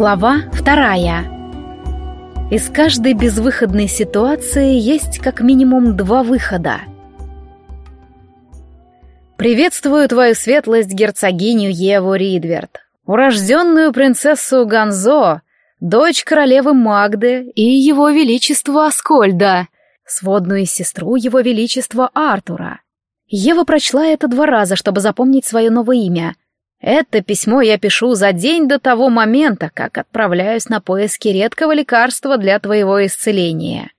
Глава вторая. Из каждой безвыходной ситуации есть как минимум два выхода. Приветствую твою светлость герцогиню Еву Ридверт, урожденную принцессу Ганзо, дочь королевы Магды и его величества Аскольда, сводную сестру его величества Артура. Ева прочла это два раза, чтобы запомнить свое новое имя — это письмо я пишу за день до того момента, как отправляюсь на поиски редкого лекарства для твоего исцеления.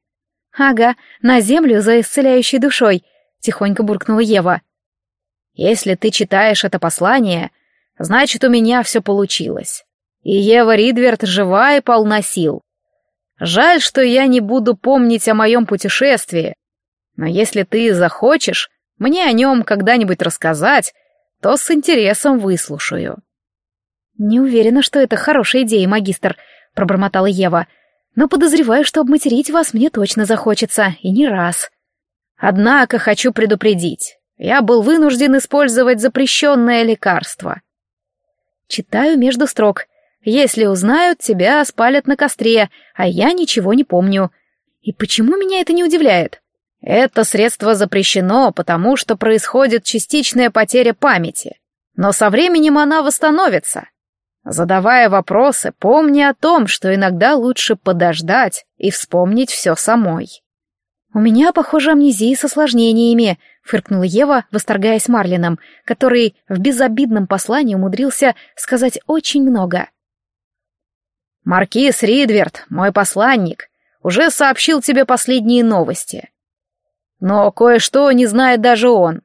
Ага, на землю за исцеляющей душой, тихонько буркнула Ева. Если ты читаешь это послание, значит, у меня все получилось. И Ева Ридверт жива и полна сил. Жаль, что я не буду помнить о моем путешествии, но если ты захочешь мне о нем когда-нибудь рассказать, то с интересом выслушаю». «Не уверена, что это хорошая идея, магистр», — пробормотала Ева. «Но подозреваю, что обматерить вас мне точно захочется, и не раз». «Однако хочу предупредить. Я был вынужден использовать запрещенное лекарство». Читаю между строк. «Если узнают, тебя спалят на костре, а я ничего не помню». И почему меня это не удивляет? Это средство запрещено, потому что происходит частичная потеря памяти. Но со временем она восстановится. Задавая вопросы, помни о том, что иногда лучше подождать и вспомнить все самой. «У меня, похоже, амнезия с осложнениями», — фыркнула Ева, восторгаясь Марлином, который в безобидном послании умудрился сказать очень много. «Маркиз Ридверт, мой посланник, уже сообщил тебе последние новости. Но кое-что не знает даже он.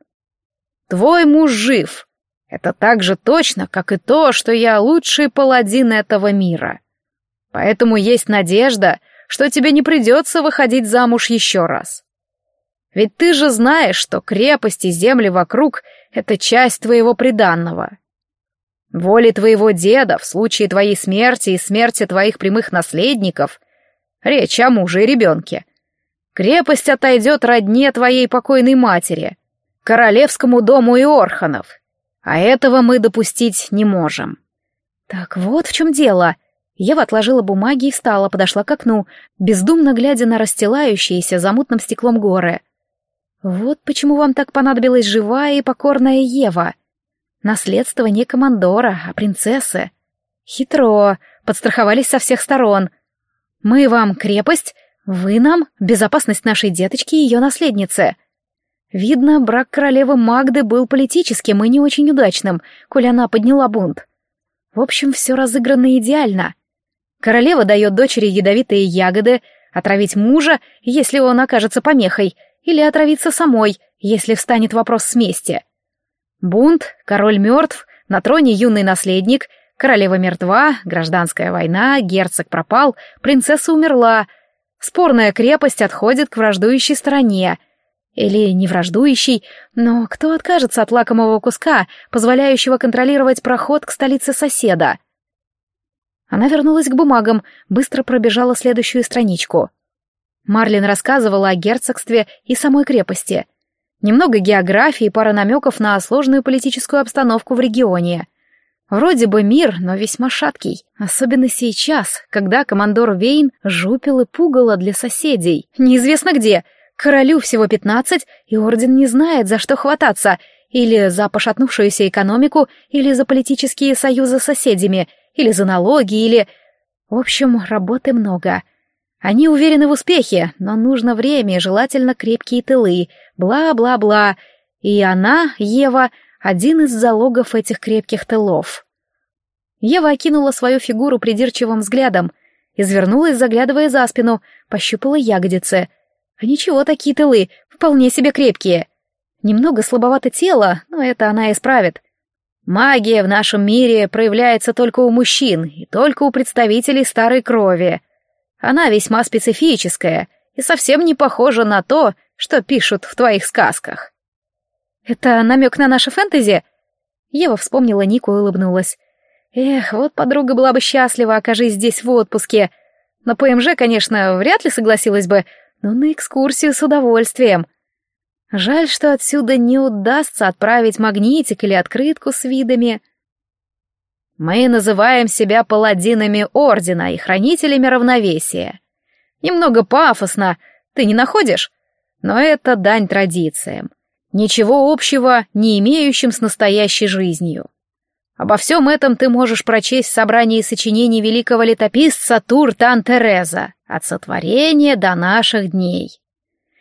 Твой муж жив. Это так же точно, как и то, что я лучший паладин этого мира. Поэтому есть надежда, что тебе не придется выходить замуж еще раз. Ведь ты же знаешь, что крепость и земли вокруг — это часть твоего приданного. Воли твоего деда в случае твоей смерти и смерти твоих прямых наследников — речь о муже и ребенке — Крепость отойдет родне твоей покойной матери, королевскому дому и Орханов. А этого мы допустить не можем. Так вот в чем дело. Ева отложила бумаги и встала, подошла к окну, бездумно глядя на расстилающиеся за мутным стеклом горы. Вот почему вам так понадобилась живая и покорная Ева. Наследство не командора, а принцессы. Хитро, подстраховались со всех сторон. Мы вам крепость, вы нам — безопасность нашей деточки и ее наследницы. Видно, брак королевы Магды был политическим и не очень удачным, коль она подняла бунт. В общем, все разыграно идеально. Королева дает дочери ядовитые ягоды, отравить мужа, если он окажется помехой, или отравиться самой, если встанет вопрос с мести. Бунт, король мертв, на троне юный наследник, королева мертва, гражданская война, герцог пропал, принцесса умерла — Спорная крепость отходит к враждующей стороне. Или не враждующей, но кто откажется от лакомого куска, позволяющего контролировать проход к столице соседа? Она вернулась к бумагам, быстро пробежала следующую страничку. Марлин рассказывала о герцогстве и самой крепости. Немного географии и пара намеков на сложную политическую обстановку в регионе — Вроде бы мир, но весьма шаткий. Особенно сейчас, когда командор Вейн жупил и пугало для соседей. Неизвестно где. Королю всего пятнадцать, и орден не знает, за что хвататься. Или за пошатнувшуюся экономику, или за политические союзы с соседями, или за налоги, или... В общем, работы много. Они уверены в успехе, но нужно время и желательно крепкие тылы. Бла-бла-бла. И она, Ева, один из залогов этих крепких тылов. Ева окинула свою фигуру придирчивым взглядом, извернулась, заглядывая за спину, пощупала ягодицы. А ничего, такие тылы, вполне себе крепкие. Немного слабовато тело, но это она исправит. Магия в нашем мире проявляется только у мужчин и только у представителей старой крови. Она весьма специфическая и совсем не похожа на то, что пишут в твоих сказках. «Это намек на наше фэнтези?» Ева вспомнила Нику и улыбнулась. «Эх, вот подруга была бы счастлива, окажись здесь в отпуске. На ПМЖ, конечно, вряд ли согласилась бы, но на экскурсию с удовольствием. Жаль, что отсюда не удастся отправить магнитик или открытку с видами». Мы называем себя паладинами Ордена и хранителями равновесия. Немного пафосно, ты не находишь? Но это дань традициям, ничего общего не имеющим с настоящей жизнью. Обо всем этом ты можешь прочесть в собрании сочинений великого летописца Туртан Тереза от сотворения до наших дней.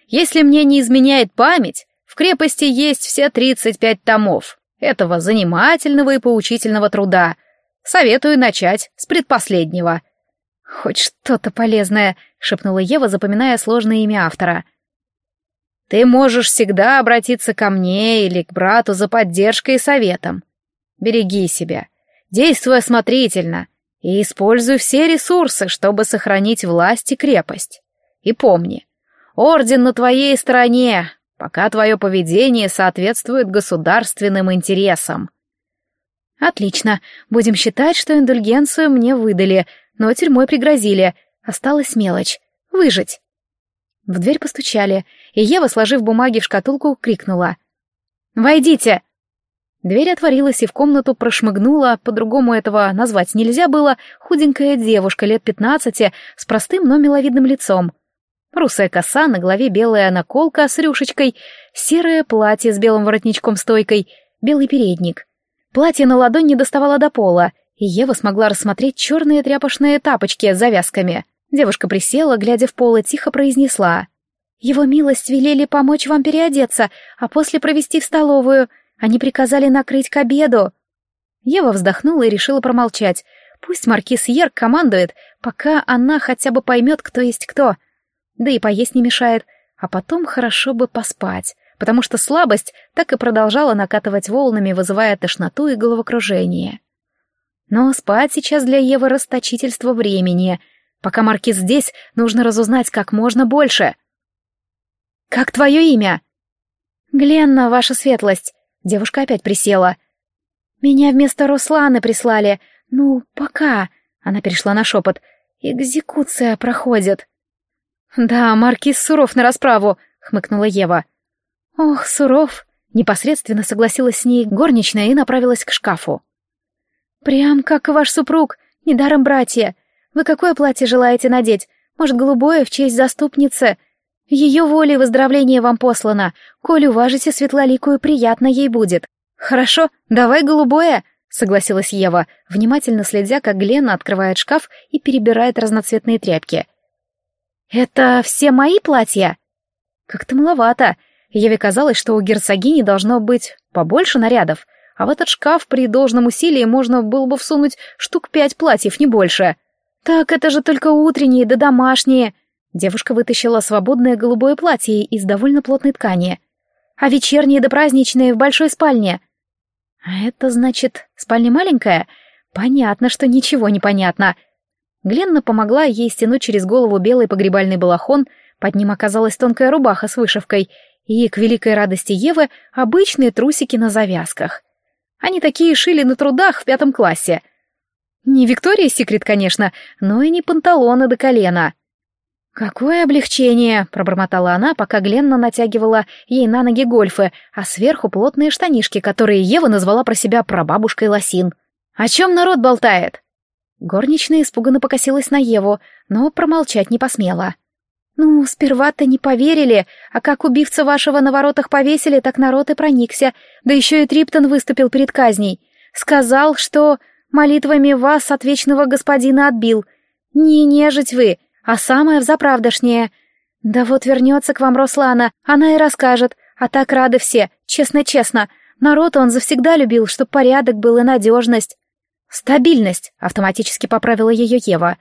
Если мне не изменяет память, в крепости есть все 35 томов этого занимательного и поучительного труда. Советую начать с предпоследнего. «Хоть что-то полезное», — шепнула Ева, запоминая сложное имя автора. «Ты можешь всегда обратиться ко мне или к брату за поддержкой и советом. Береги себя, действуй осмотрительно и используй все ресурсы, чтобы сохранить власть и крепость. И помни, орден на твоей стороне, пока твое поведение соответствует государственным интересам». «Отлично, будем считать, что индульгенцию мне выдали», но тюрьмой пригрозили. Осталась мелочь — выжить. В дверь постучали, и Ева, сложив бумаги в шкатулку, крикнула. «Войдите!» Дверь отворилась, и в комнату прошмыгнула, по-другому этого назвать нельзя было, худенькая девушка лет пятнадцати с простым, но миловидным лицом. Русая коса, на голове белая наколка с рюшечкой, серое платье с белым воротничком-стойкой, белый передник. Платье на ладонь не доставало до пола — и Ева смогла рассмотреть черные тряпочные тапочки с завязками. Девушка присела, глядя в пол, и тихо произнесла. «Его милость велели помочь вам переодеться, а после провести в столовую. Они приказали накрыть к обеду». Ева вздохнула и решила промолчать. Пусть маркиз Ер командует, пока она хотя бы поймет, кто есть кто. Да и поесть не мешает, а потом хорошо бы поспать, потому что слабость так и продолжала накатывать волнами, вызывая тошноту и головокружение. Но спать сейчас для Евы расточительство времени. Пока Маркиз здесь, нужно разузнать как можно больше. «Как твое имя?» «Гленна, ваша светлость». Девушка опять присела. «Меня вместо Русланы прислали. Ну, пока...» Она перешла на шепот. «Экзекуция проходит». «Да, Маркиз суров на расправу», — хмыкнула Ева. «Ох, суров!» — непосредственно согласилась с ней горничная и направилась к шкафу. «Прям как ваш супруг, недаром братья. Вы какое платье желаете надеть? Может, голубое в честь заступницы? Ее воля и выздоровление вам послано. Коль уважите светлоликую, приятно ей будет. Хорошо, давай голубое», — согласилась Ева, внимательно следя, как Глена открывает шкаф и перебирает разноцветные тряпки. «Это все мои платья?» «Как-то маловато. Еве казалось, что у герцогини должно быть побольше нарядов, а в этот шкаф при должном усилии можно было бы всунуть штук пять платьев, не больше. Так это же только утренние да домашние. Девушка вытащила свободное голубое платье из довольно плотной ткани. А вечерние да праздничные в большой спальне. А это значит, спальня маленькая? Понятно, что ничего не понятно. Гленна помогла ей стянуть через голову белый погребальный балахон, под ним оказалась тонкая рубаха с вышивкой, и, к великой радости Евы, обычные трусики на завязках. Они такие шили на трудах в пятом классе. Не Виктория Секрет, конечно, но и не панталоны до колена. «Какое облегчение!» — пробормотала она, пока Гленна натягивала ей на ноги гольфы, а сверху плотные штанишки, которые Ева назвала про себя прабабушкой лосин. «О чем народ болтает?» Горничная испуганно покосилась на Еву, но промолчать не посмела. «Ну, сперва-то не поверили, а как убивца вашего на воротах повесили, так народ и проникся, да еще и Триптон выступил перед казней. Сказал, что молитвами вас от вечного господина отбил. Не нежить вы, а самое взаправдошнее. Да вот вернется к вам Руслана, она и расскажет, а так рады все, честно-честно. Народ он завсегда любил, чтоб порядок был и надежность». «Стабильность», — автоматически поправила ее Ева.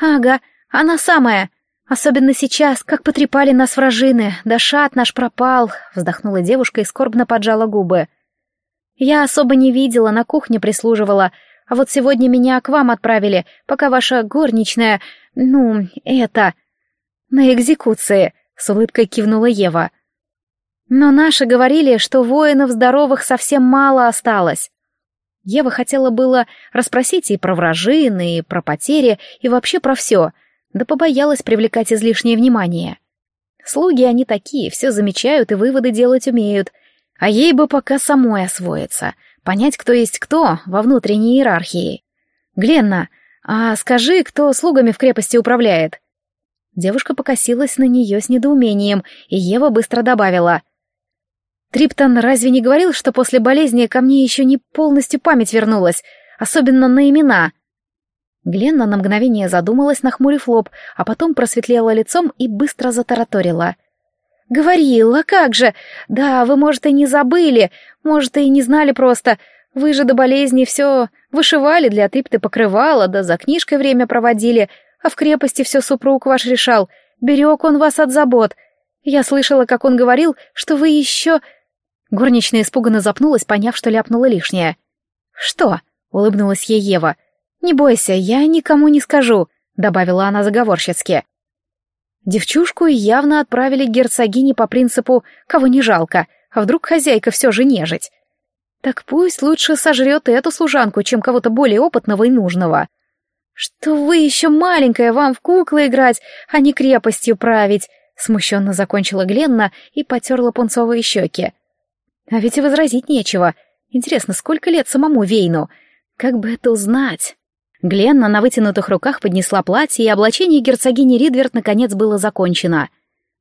«Ага, она самая», Особенно сейчас, как потрепали нас вражины, да шат наш пропал, вздохнула девушка и скорбно поджала губы. Я особо не видела, на кухне прислуживала, а вот сегодня меня к вам отправили, пока ваша горничная, ну, это... На экзекуции, с улыбкой кивнула Ева. Но наши говорили, что воинов здоровых совсем мало осталось. Ева хотела было расспросить и про вражины, и про потери, и вообще про все — да побоялась привлекать излишнее внимание. Слуги они такие, все замечают и выводы делать умеют, а ей бы пока самой освоиться, понять, кто есть кто во внутренней иерархии. «Гленна, а скажи, кто слугами в крепости управляет?» Девушка покосилась на нее с недоумением, и Ева быстро добавила. «Триптон разве не говорил, что после болезни ко мне еще не полностью память вернулась, особенно на имена?» Гленна на мгновение задумалась, нахмурив лоб, а потом просветлела лицом и быстро затараторила. «Говорила, как же! Да, вы, может, и не забыли, может, и не знали просто. Вы же до болезни все вышивали для трипты покрывала, да за книжкой время проводили, а в крепости все супруг ваш решал. Берег он вас от забот. Я слышала, как он говорил, что вы еще...» Горничная испуганно запнулась, поняв, что ляпнула лишнее. «Что?» — улыбнулась ей Ева. «Не бойся, я никому не скажу», — добавила она заговорщицки. Девчушку явно отправили к герцогине по принципу «кого не жалко», а вдруг хозяйка все же нежить. Так пусть лучше сожрет эту служанку, чем кого-то более опытного и нужного. Что вы еще маленькая, вам в куклы играть, а не крепостью править, смущенно закончила Гленна и потерла пунцовые щеки. А ведь и возразить нечего. Интересно, сколько лет самому Вейну? Как бы это узнать? Гленна на вытянутых руках поднесла платье, и облачение герцогини Ридверт наконец было закончено.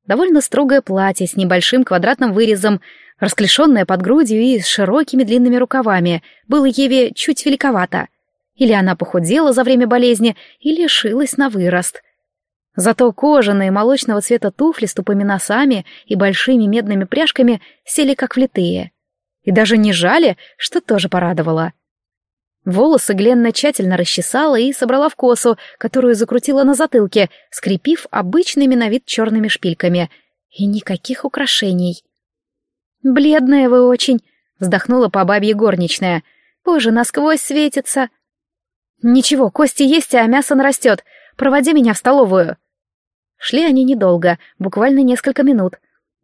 Довольно строгое платье с небольшим квадратным вырезом, расклешенное под грудью и с широкими длинными рукавами, было Еве чуть великовато. Или она похудела за время болезни, или шилась на вырост. Зато кожаные молочного цвета туфли с тупыми носами и большими медными пряжками сели как влитые. И даже не жали, что тоже порадовало. Волосы Гленна тщательно расчесала и собрала в косу, которую закрутила на затылке, скрепив обычными на вид черными шпильками. И никаких украшений. «Бледная вы очень», — вздохнула по бабье горничная. «Боже, насквозь светится». «Ничего, кости есть, а мясо нарастет. Проводи меня в столовую». Шли они недолго, буквально несколько минут.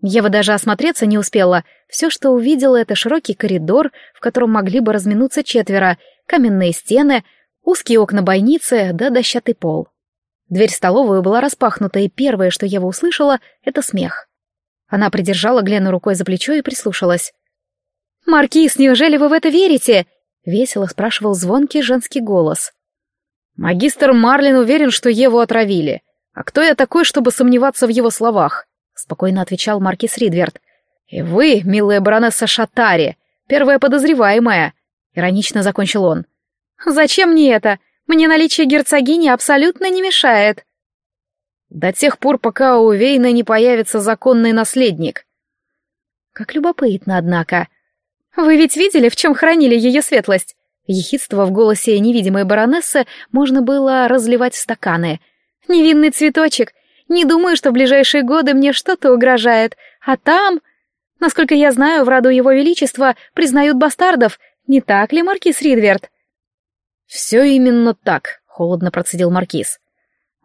Ева даже осмотреться не успела. Все, что увидела, это широкий коридор, в котором могли бы разминуться четверо, каменные стены, узкие окна бойницы да дощатый пол. Дверь столовую была распахнута, и первое, что Ева услышала, — это смех. Она придержала Глену рукой за плечо и прислушалась. «Маркиз, неужели вы в это верите?» — весело спрашивал звонкий женский голос. «Магистр Марлин уверен, что Еву отравили. А кто я такой, чтобы сомневаться в его словах?» — спокойно отвечал маркиз Ридверт. «И вы, милая баронесса Шатари, первая подозреваемая», — иронично закончил он. «Зачем мне это? Мне наличие герцогини абсолютно не мешает». «До тех пор, пока у Вейна не появится законный наследник». «Как любопытно, однако. Вы ведь видели, в чем хранили ее светлость?» Ехидство в голосе невидимой баронессы можно было разливать в стаканы. «Невинный цветочек. Не думаю, что в ближайшие годы мне что-то угрожает. А там...» Насколько я знаю, в роду его величества признают бастардов, не так ли, маркиз Ридверт?» «Все именно так», — холодно процедил маркиз.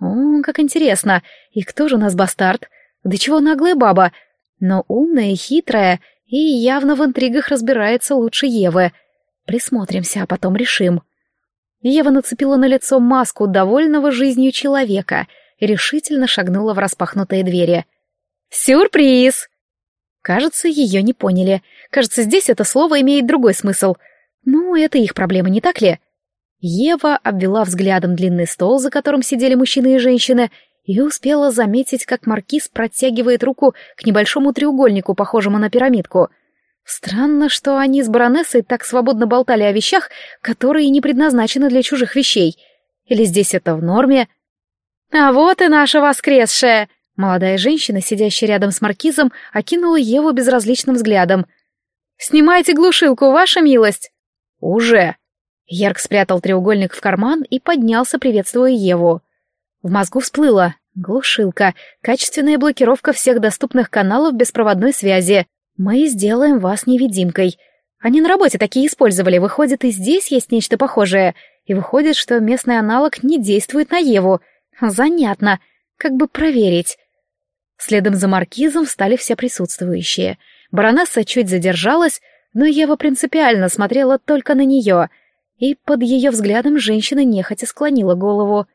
«О, как интересно. И кто же у нас бастард? Да чего наглая баба? Но умная и хитрая, и явно в интригах разбирается лучше Евы. Присмотримся, а потом решим». Ева нацепила на лицо маску довольного жизнью человека и решительно шагнула в распахнутые двери. «Сюрприз!» Кажется, ее не поняли. Кажется, здесь это слово имеет другой смысл. Ну, это их проблема, не так ли? Ева обвела взглядом длинный стол, за которым сидели мужчины и женщины, и успела заметить, как маркиз протягивает руку к небольшому треугольнику, похожему на пирамидку. Странно, что они с баронессой так свободно болтали о вещах, которые не предназначены для чужих вещей. Или здесь это в норме? «А вот и наша воскресшая!» Молодая женщина, сидящая рядом с маркизом, окинула Еву безразличным взглядом. «Снимайте глушилку, ваша милость!» «Уже!» Ярк спрятал треугольник в карман и поднялся, приветствуя Еву. В мозгу всплыло. Глушилка. Качественная блокировка всех доступных каналов беспроводной связи. Мы сделаем вас невидимкой. Они на работе такие использовали. Выходит, и здесь есть нечто похожее. И выходит, что местный аналог не действует на Еву. Занятно. Как бы проверить. Следом за маркизом встали все присутствующие. Баронесса чуть задержалась, но Ева принципиально смотрела только на нее, и под ее взглядом женщина нехотя склонила голову.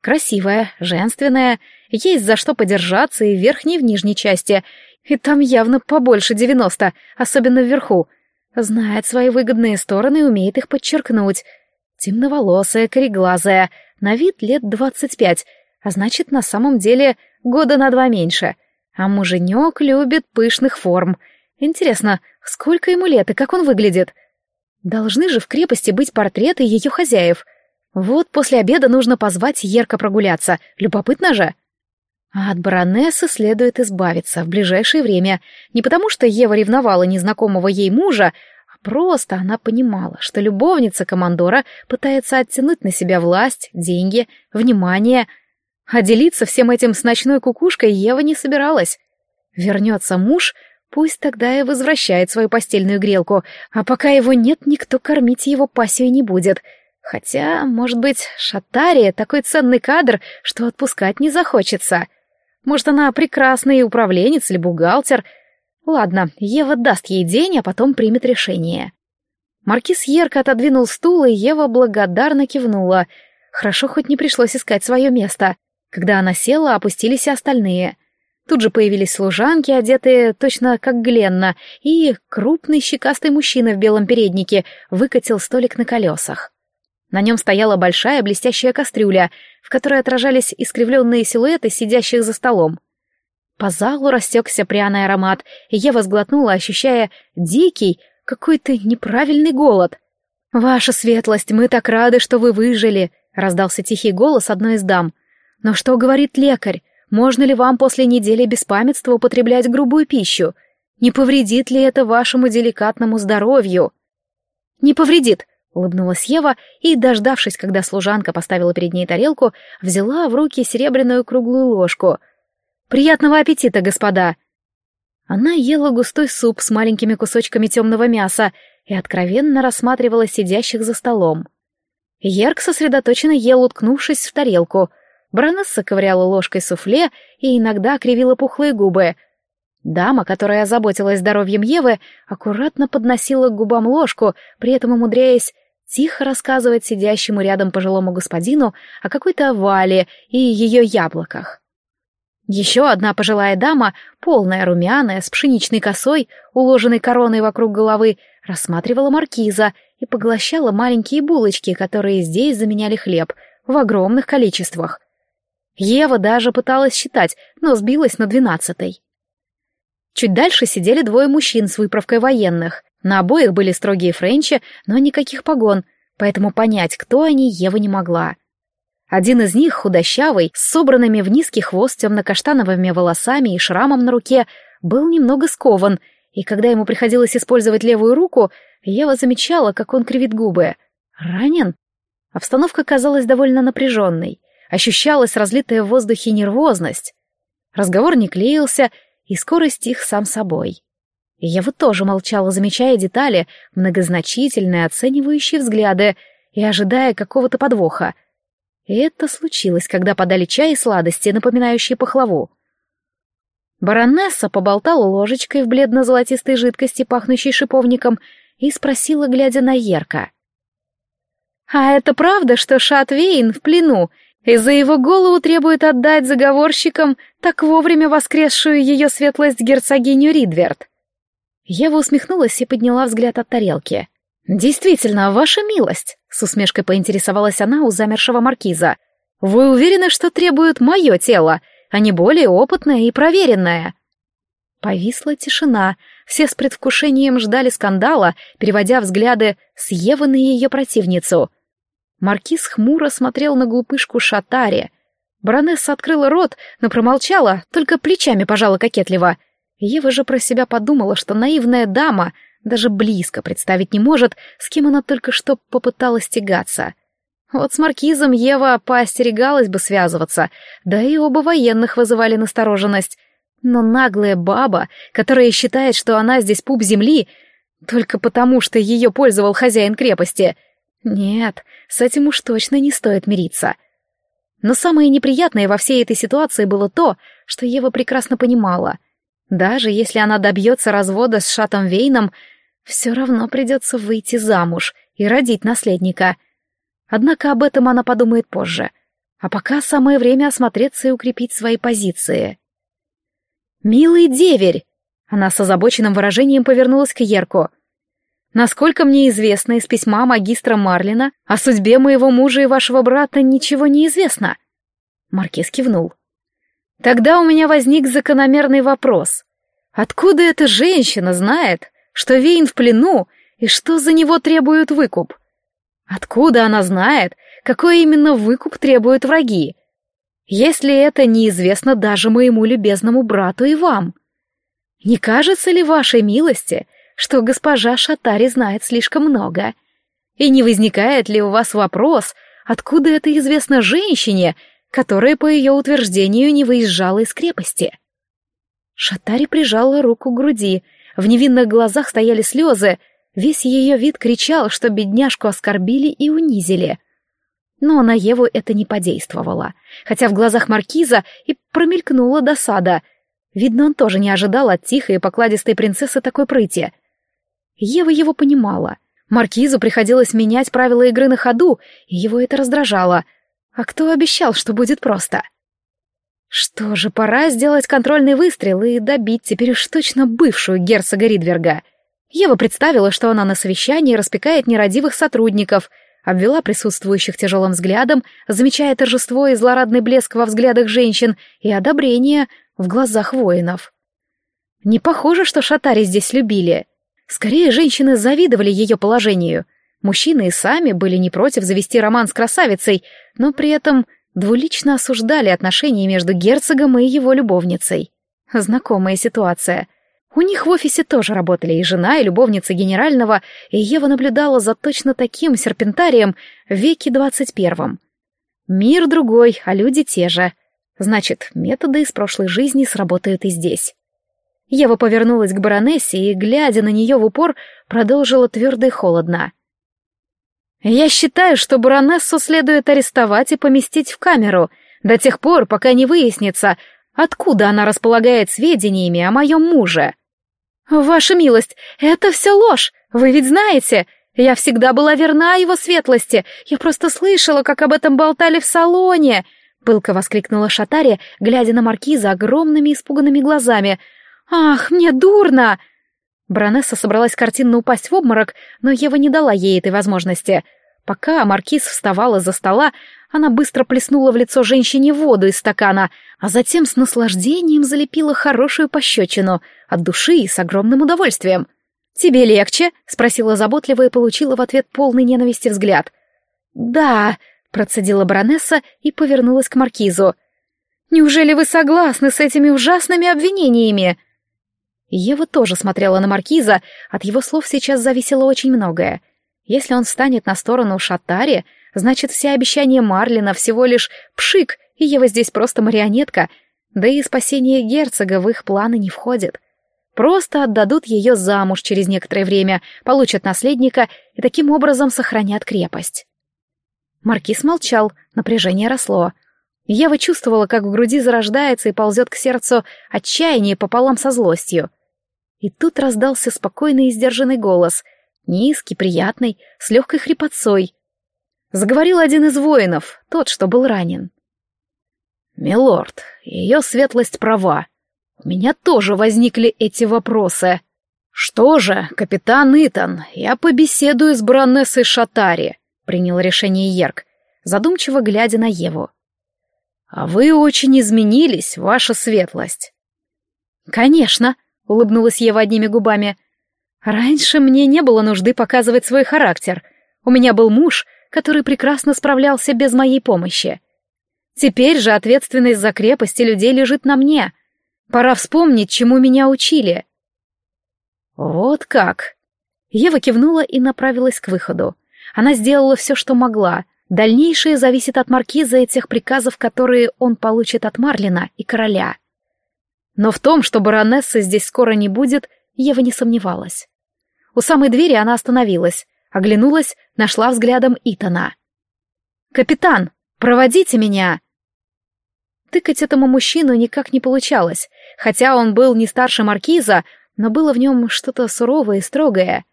Красивая, женственная, есть за что подержаться и в верхней, и в нижней части, и там явно побольше девяносто, особенно вверху. Знает свои выгодные стороны и умеет их подчеркнуть. Темноволосая, кореглазая, на вид лет двадцать пять, а значит, на самом деле года на два меньше. А муженек любит пышных форм. Интересно, сколько ему лет и как он выглядит? Должны же в крепости быть портреты ее хозяев. Вот после обеда нужно позвать Ерка прогуляться. Любопытно же. А от баронессы следует избавиться в ближайшее время. Не потому, что Ева ревновала незнакомого ей мужа, а просто она понимала, что любовница командора пытается оттянуть на себя власть, деньги, внимание. А делиться всем этим с ночной кукушкой Ева не собиралась. Вернется муж, пусть тогда и возвращает свою постельную грелку, а пока его нет, никто кормить его пассию не будет. Хотя, может быть, Шатария такой ценный кадр, что отпускать не захочется. — может, она прекрасный управленец или бухгалтер. Ладно, Ева даст ей день, а потом примет решение. Маркиз ярко отодвинул стул, и Ева благодарно кивнула. Хорошо, хоть не пришлось искать свое место. Когда она села, опустились и остальные. Тут же появились служанки, одетые точно как Гленна, и крупный щекастый мужчина в белом переднике выкатил столик на колесах. На нем стояла большая блестящая кастрюля, в которой отражались искривленные силуэты сидящих за столом. По залу растекся пряный аромат, и Ева сглотнула, ощущая дикий, какой-то неправильный голод. «Ваша светлость, мы так рады, что вы выжили», — раздался тихий голос одной из дам. «Но что говорит лекарь? Можно ли вам после недели беспамятства употреблять грубую пищу? Не повредит ли это вашему деликатному здоровью?» «Не повредит», Улыбнулась Ева и, дождавшись, когда служанка поставила перед ней тарелку, взяла в руки серебряную круглую ложку. «Приятного аппетита, господа!» Она ела густой суп с маленькими кусочками темного мяса и откровенно рассматривала сидящих за столом. Ерк сосредоточенно ел, уткнувшись в тарелку. Баронесса ковыряла ложкой суфле и иногда кривила пухлые губы. Дама, которая озаботилась здоровьем Евы, аккуратно подносила к губам ложку, при этом умудряясь тихо рассказывать сидящему рядом пожилому господину о какой-то Вале и ее яблоках. Еще одна пожилая дама, полная румяная, с пшеничной косой, уложенной короной вокруг головы, рассматривала маркиза и поглощала маленькие булочки, которые здесь заменяли хлеб, в огромных количествах. Ева даже пыталась считать, но сбилась на двенадцатой. Чуть дальше сидели двое мужчин с выправкой военных. На обоих были строгие френчи, но никаких погон, поэтому понять, кто они, Ева не могла. Один из них, худощавый, с собранными в низкий хвост темно-каштановыми волосами и шрамом на руке, был немного скован, и когда ему приходилось использовать левую руку, Ева замечала, как он кривит губы. Ранен? Обстановка казалась довольно напряженной. Ощущалась разлитая в воздухе нервозность. Разговор не клеился, и скоро стих сам собой. Я вот тоже молчала, замечая детали, многозначительные, оценивающие взгляды и ожидая какого-то подвоха. И это случилось, когда подали чай и сладости, напоминающие пахлаву. Баронесса поболтала ложечкой в бледно-золотистой жидкости, пахнущей шиповником, и спросила, глядя на Ерка. «А это правда, что Шатвейн в плену, и за его голову требует отдать заговорщикам так вовремя воскресшую ее светлость герцогиню Ридверт?» Ева усмехнулась и подняла взгляд от тарелки. «Действительно, ваша милость», — с усмешкой поинтересовалась она у замершего маркиза. «Вы уверены, что требуют мое тело, а не более опытное и проверенное?» Повисла тишина, все с предвкушением ждали скандала, переводя взгляды с Евы на ее противницу. Маркиз хмуро смотрел на глупышку Шатари. Баронесса открыла рот, но промолчала, только плечами пожала кокетливо — Ева же про себя подумала, что наивная дама даже близко представить не может, с кем она только что попыталась тягаться. Вот с маркизом Ева поостерегалась бы связываться, да и оба военных вызывали настороженность. Но наглая баба, которая считает, что она здесь пуп земли, только потому, что ее пользовал хозяин крепости. Нет, с этим уж точно не стоит мириться. Но самое неприятное во всей этой ситуации было то, что Ева прекрасно понимала — даже если она добьется развода с Шатом Вейном, все равно придется выйти замуж и родить наследника. Однако об этом она подумает позже. А пока самое время осмотреться и укрепить свои позиции. «Милый деверь!» Она с озабоченным выражением повернулась к Ерку. Насколько мне известно из письма магистра Марлина, о судьбе моего мужа и вашего брата ничего не известно. Маркиз кивнул. Тогда у меня возник закономерный вопрос. Откуда эта женщина знает, что Вейн в плену и что за него требуют выкуп? Откуда она знает, какой именно выкуп требуют враги? Если это неизвестно даже моему любезному брату и вам. Не кажется ли вашей милости, что госпожа Шатари знает слишком много? И не возникает ли у вас вопрос, откуда это известно женщине, которая, по ее утверждению, не выезжала из крепости? Шатари прижала руку к груди, в невинных глазах стояли слезы, весь ее вид кричал, что бедняжку оскорбили и унизили. Но на Еву это не подействовало, хотя в глазах маркиза и промелькнула досада. Видно, он тоже не ожидал от тихой и покладистой принцессы такой прыти. Ева его понимала. Маркизу приходилось менять правила игры на ходу, и его это раздражало. А кто обещал, что будет просто? — что же, пора сделать контрольный выстрел и добить теперь уж точно бывшую герцога Ридверга. Ева представила, что она на совещании распекает нерадивых сотрудников, обвела присутствующих тяжелым взглядом, замечая торжество и злорадный блеск во взглядах женщин и одобрение в глазах воинов. Не похоже, что шатари здесь любили. Скорее, женщины завидовали ее положению. Мужчины и сами были не против завести роман с красавицей, но при этом двулично осуждали отношения между герцогом и его любовницей. Знакомая ситуация. У них в офисе тоже работали и жена, и любовница генерального, и Ева наблюдала за точно таким серпентарием в веке двадцать первом. Мир другой, а люди те же. Значит, методы из прошлой жизни сработают и здесь. Ева повернулась к баронессе и, глядя на нее в упор, продолжила твердо и холодно. Я считаю, что баронессу следует арестовать и поместить в камеру до тех пор, пока не выяснится, откуда она располагает сведениями о моем муже. Ваша милость, это все ложь, вы ведь знаете, я всегда была верна его светлости, я просто слышала, как об этом болтали в салоне, пылко воскликнула Шатария, глядя на маркиза огромными испуганными глазами. «Ах, мне дурно!» Баронесса собралась картинно упасть в обморок, но Ева не дала ей этой возможности. Пока маркиз вставал из-за стола, она быстро плеснула в лицо женщине воду из стакана, а затем с наслаждением залепила хорошую пощечину, от души и с огромным удовольствием. «Тебе легче?» — спросила заботливо и получила в ответ полный ненависти взгляд. «Да», — процедила баронесса и повернулась к маркизу. «Неужели вы согласны с этими ужасными обвинениями?» Ева тоже смотрела на Маркиза, от его слов сейчас зависело очень многое. Если он встанет на сторону Шатари, значит, все обещания Марлина всего лишь пшик, и Ева здесь просто марионетка, да и спасение герцога в их планы не входит. Просто отдадут ее замуж через некоторое время, получат наследника и таким образом сохранят крепость. Маркиз молчал, напряжение росло. Ева чувствовала, как в груди зарождается и ползет к сердцу отчаяние пополам со злостью. И тут раздался спокойный и сдержанный голос, низкий, приятный, с легкой хрипотцой. Заговорил один из воинов, тот, что был ранен. «Милорд, ее светлость права. У меня тоже возникли эти вопросы. Что же, капитан Итан, я побеседую с баронессой Шатари», — принял решение Ерк, задумчиво глядя на Еву. «А вы очень изменились, ваша светлость». «Конечно», улыбнулась Ева одними губами. Раньше мне не было нужды показывать свой характер. У меня был муж, который прекрасно справлялся без моей помощи. Теперь же ответственность за крепость и людей лежит на мне. Пора вспомнить, чему меня учили. Вот как. Ева кивнула и направилась к выходу. Она сделала все, что могла. Дальнейшее зависит от маркиза и тех приказов, которые он получит от Марлина и короля. Но в том, что баронессы здесь скоро не будет, Ева не сомневалась. У самой двери она остановилась, оглянулась, нашла взглядом Итана. «Капитан, проводите меня!» Тыкать этому мужчину никак не получалось, хотя он был не старше маркиза, но было в нем что-то суровое и строгое.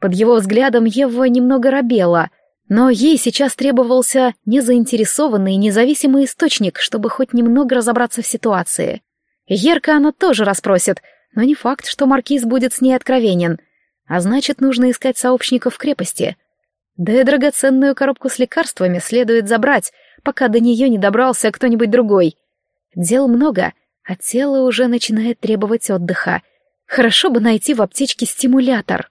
Под его взглядом Ева немного робела, но ей сейчас требовался незаинтересованный независимый источник, чтобы хоть немного разобраться в ситуации. Ерка она тоже расспросит, но не факт, что маркиз будет с ней откровенен. А значит, нужно искать сообщников в крепости. Да и драгоценную коробку с лекарствами следует забрать, пока до нее не добрался кто-нибудь другой. Дел много, а тело уже начинает требовать отдыха. Хорошо бы найти в аптечке стимулятор.